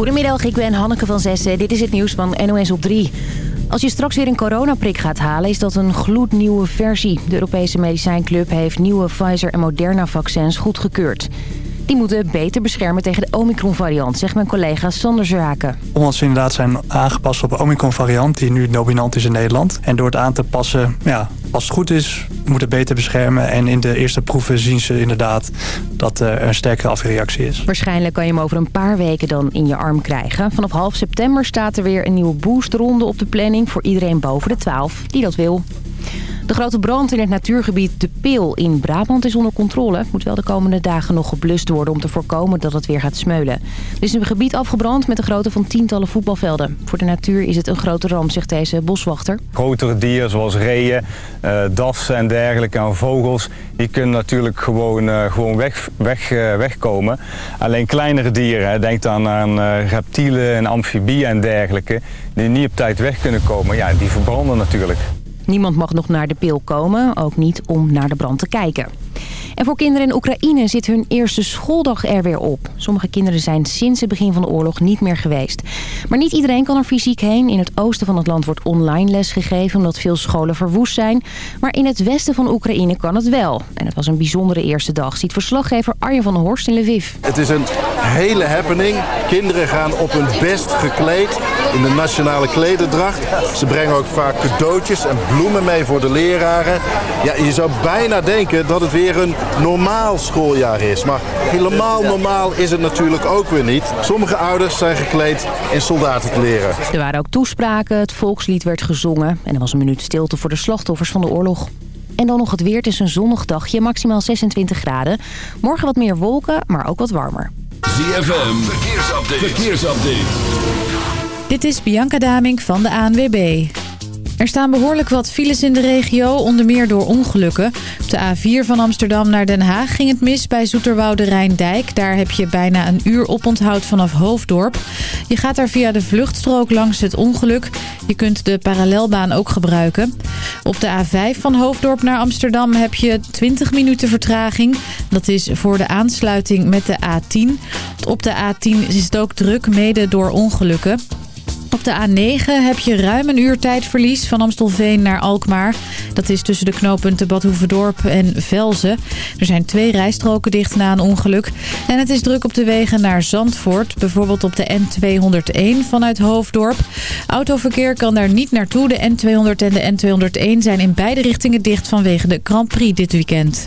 Goedemiddag, ik ben Hanneke van Zessen. Dit is het nieuws van NOS op 3. Als je straks weer een coronaprik gaat halen, is dat een gloednieuwe versie. De Europese Medicijnclub heeft nieuwe Pfizer- en Moderna-vaccins goedgekeurd. Die moeten beter beschermen tegen de Omicron-variant, zegt mijn collega Sander Zerhaken. Omdat ze inderdaad zijn aangepast op de Omicron-variant, die nu dominant is in Nederland. En door het aan te passen, ja, als het goed is, moet het beter beschermen. En in de eerste proeven zien ze inderdaad dat er een sterkere afreactie is. Waarschijnlijk kan je hem over een paar weken dan in je arm krijgen. Vanaf half september staat er weer een nieuwe boostronde op de planning voor iedereen boven de 12 die dat wil. De grote brand in het natuurgebied De Peel in Brabant is onder controle. Moet wel de komende dagen nog geblust worden om te voorkomen dat het weer gaat smeulen. Er is een gebied afgebrand met de grootte van tientallen voetbalvelden. Voor de natuur is het een grote ramp, zegt deze boswachter. Grotere dieren zoals reeën, uh, dassen en dergelijke en vogels... die kunnen natuurlijk gewoon, uh, gewoon weg, weg, uh, wegkomen. Alleen kleinere dieren, denk dan aan reptielen en amfibieën en dergelijke... die niet op tijd weg kunnen komen, ja, die verbranden natuurlijk. Niemand mag nog naar de pil komen, ook niet om naar de brand te kijken. En voor kinderen in Oekraïne zit hun eerste schooldag er weer op. Sommige kinderen zijn sinds het begin van de oorlog niet meer geweest. Maar niet iedereen kan er fysiek heen. In het oosten van het land wordt online les gegeven omdat veel scholen verwoest zijn. Maar in het westen van Oekraïne kan het wel. En het was een bijzondere eerste dag, ziet verslaggever Arjen van der Horst in Lviv. Het is een hele happening. Kinderen gaan op hun best gekleed in de nationale klederdracht. Ze brengen ook vaak cadeautjes en bloemen mee voor de leraren. Ja, je zou bijna denken dat het weer een normaal schooljaar is. Maar helemaal normaal is het natuurlijk ook weer niet. Sommige ouders zijn gekleed in soldatenkleren. Er waren ook toespraken, het volkslied werd gezongen... en er was een minuut stilte voor de slachtoffers van de oorlog. En dan nog het weer. Het is een zonnig dagje, maximaal 26 graden. Morgen wat meer wolken, maar ook wat warmer. ZFM, verkeersupdate. verkeersupdate. Dit is Bianca Damink van de ANWB. Er staan behoorlijk wat files in de regio, onder meer door ongelukken. Op de A4 van Amsterdam naar Den Haag ging het mis bij Zoeterwoude Rijndijk. Daar heb je bijna een uur oponthoud vanaf Hoofddorp. Je gaat daar via de vluchtstrook langs het ongeluk. Je kunt de parallelbaan ook gebruiken. Op de A5 van Hoofddorp naar Amsterdam heb je 20 minuten vertraging. Dat is voor de aansluiting met de A10. Op de A10 is het ook druk, mede door ongelukken. Op de A9 heb je ruim een uur tijdverlies van Amstelveen naar Alkmaar. Dat is tussen de knooppunten Bad Hoeverdorp en Velzen. Er zijn twee rijstroken dicht na een ongeluk. En het is druk op de wegen naar Zandvoort. Bijvoorbeeld op de N201 vanuit Hoofddorp. Autoverkeer kan daar niet naartoe. De N200 en de N201 zijn in beide richtingen dicht vanwege de Grand Prix dit weekend.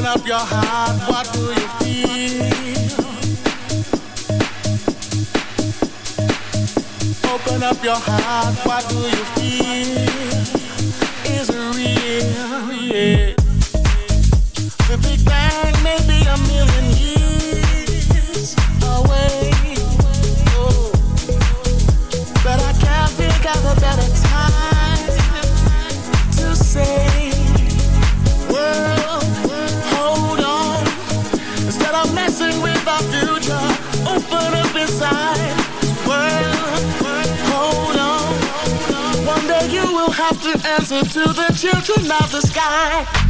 Open up your heart, what do you feel? Open up your heart, what do you feel? Is it real? Yeah. answer to the children of the sky.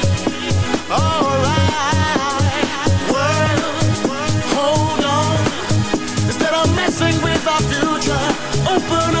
open up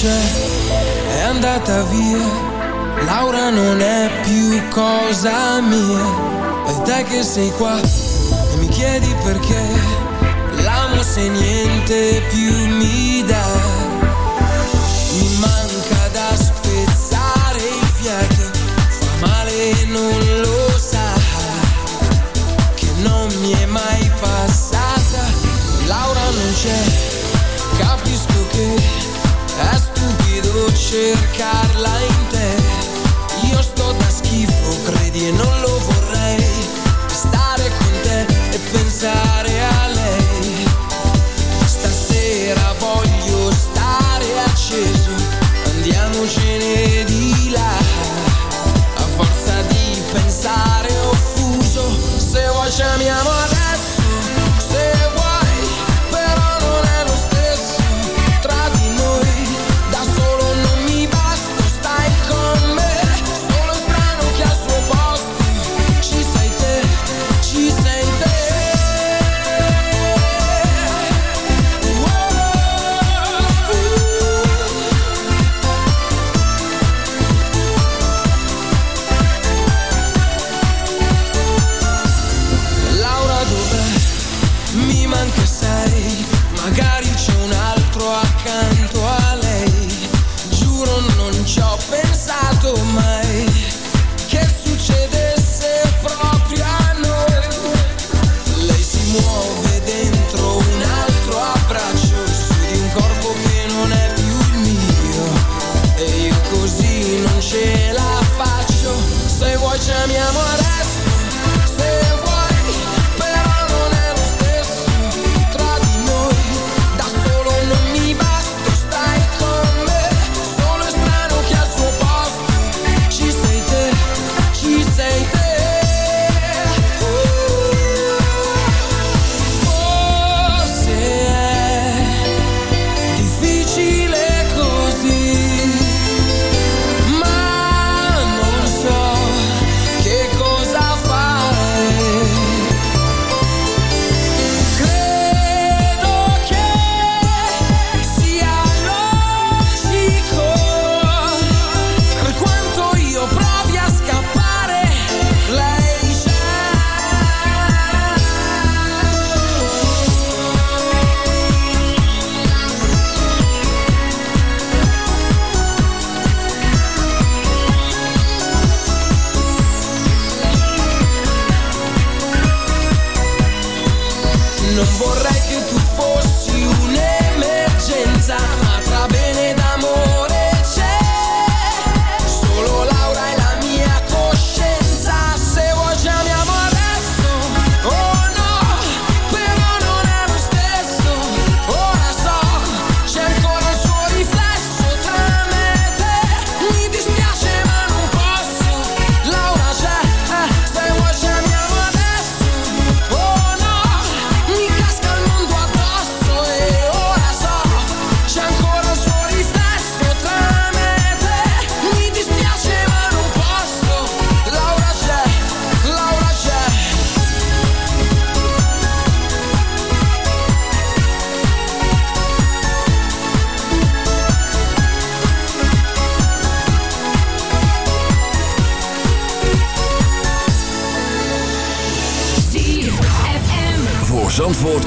luce è andata via. Laura non è più cosa mia. E te che sei qua e mi chiedi perché l'amo se niente più mi dà. Mi manca da spezzare i fiati, fa male e non lo sa. Che non mi è mai passato. cercarla in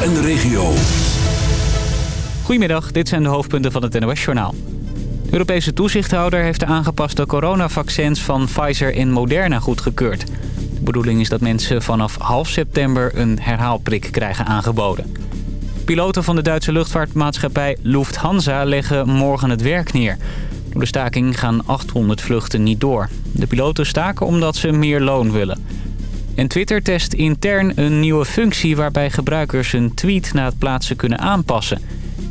en de regio. Goedemiddag, dit zijn de hoofdpunten van het NOS-journaal. De Europese toezichthouder heeft de aangepaste coronavaccins van Pfizer en Moderna goedgekeurd. De bedoeling is dat mensen vanaf half september een herhaalprik krijgen aangeboden. Piloten van de Duitse luchtvaartmaatschappij Lufthansa leggen morgen het werk neer. Door de staking gaan 800 vluchten niet door. De piloten staken omdat ze meer loon willen. En Twitter test intern een nieuwe functie waarbij gebruikers hun tweet na het plaatsen kunnen aanpassen.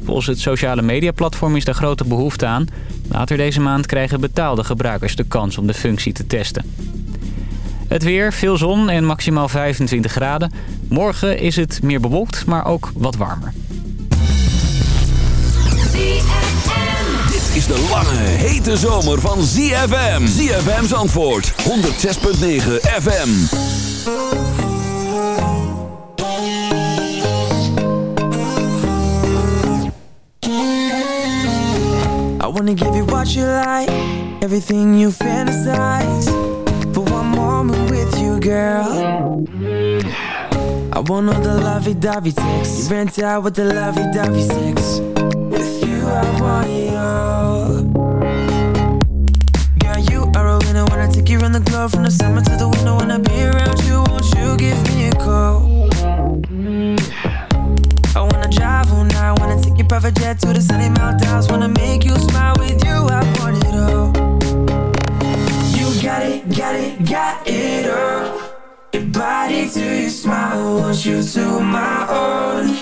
Volgens het sociale mediaplatform is daar grote behoefte aan. Later deze maand krijgen betaalde gebruikers de kans om de functie te testen. Het weer, veel zon en maximaal 25 graden. Morgen is het meer bewolkt, maar ook wat warmer. Dit is de lange, hete zomer van ZFM. ZFM's antwoord, 106.9 FM. I wanna give you what you like, everything you fantasize. For one moment with you, girl. I want all the lovey-dovey sex. You rent out with the lovey-dovey sex. With you, I want it all. Girl, you are a winner when I take you around the globe from the summer to the winter. I be around you give me a call? I wanna drive all night, wanna take your private jet to the sunny mountains, wanna make you smile with you. I want it all. You got it, got it, got it all. Your body to your smile, want you to my own.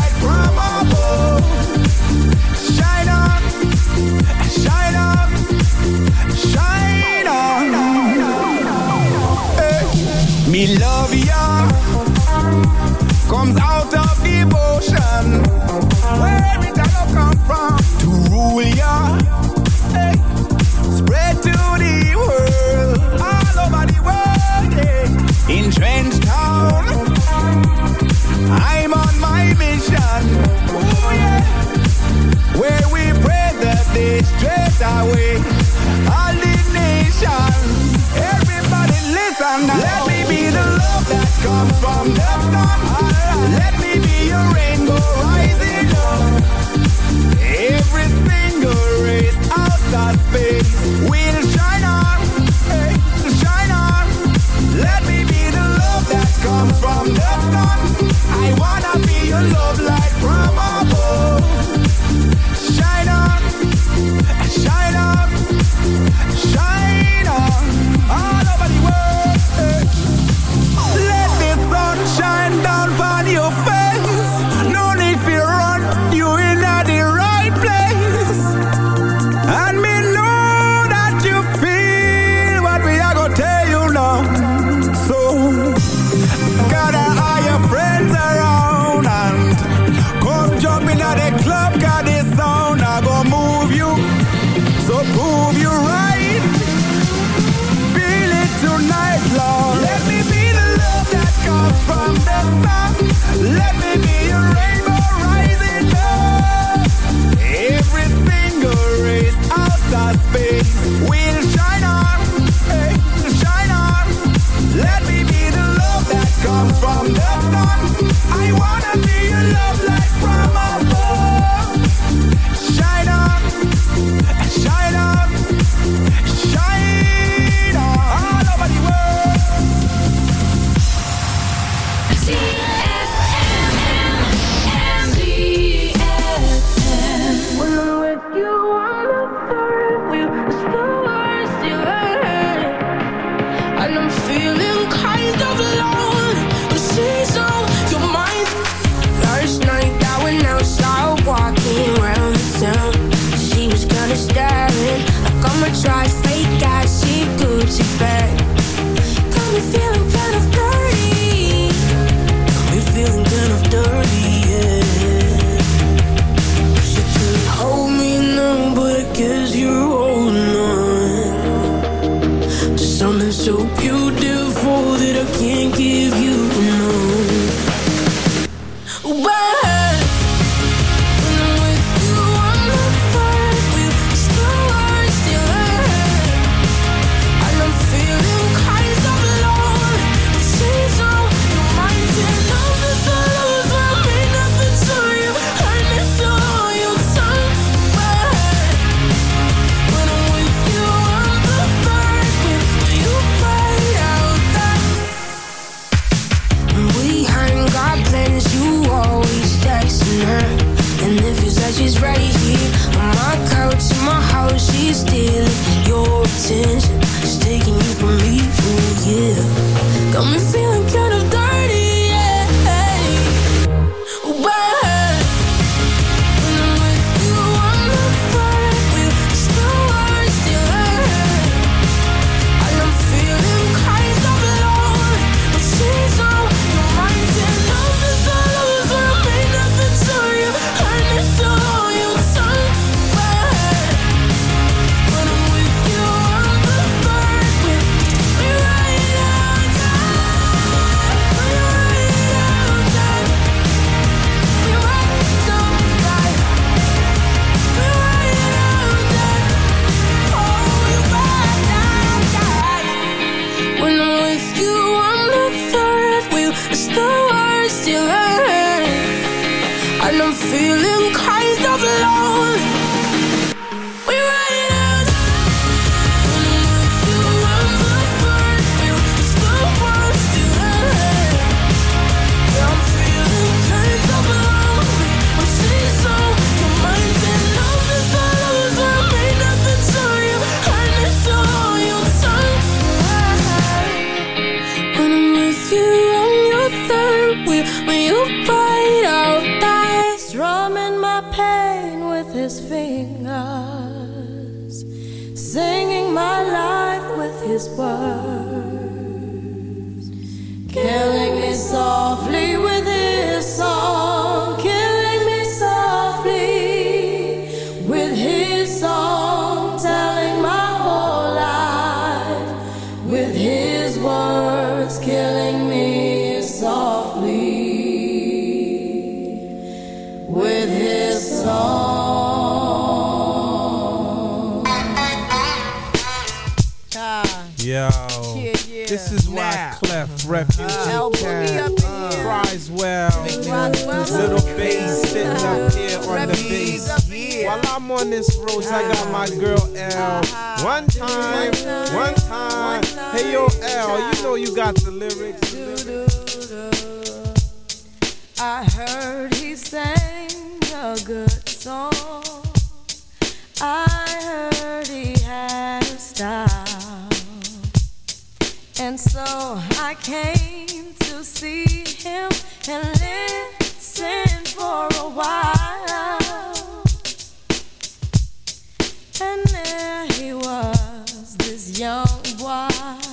Adele, you know you got the lyrics. Do-do-do. I heard he sang a good song. I heard he had a style. And so I came to see him and listen for a while. And there he was, this young boy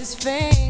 his fame.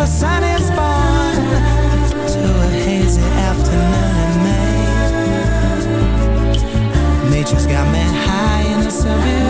the sun is born to a hazy afternoon in May. Nature's got me high in the suburbs.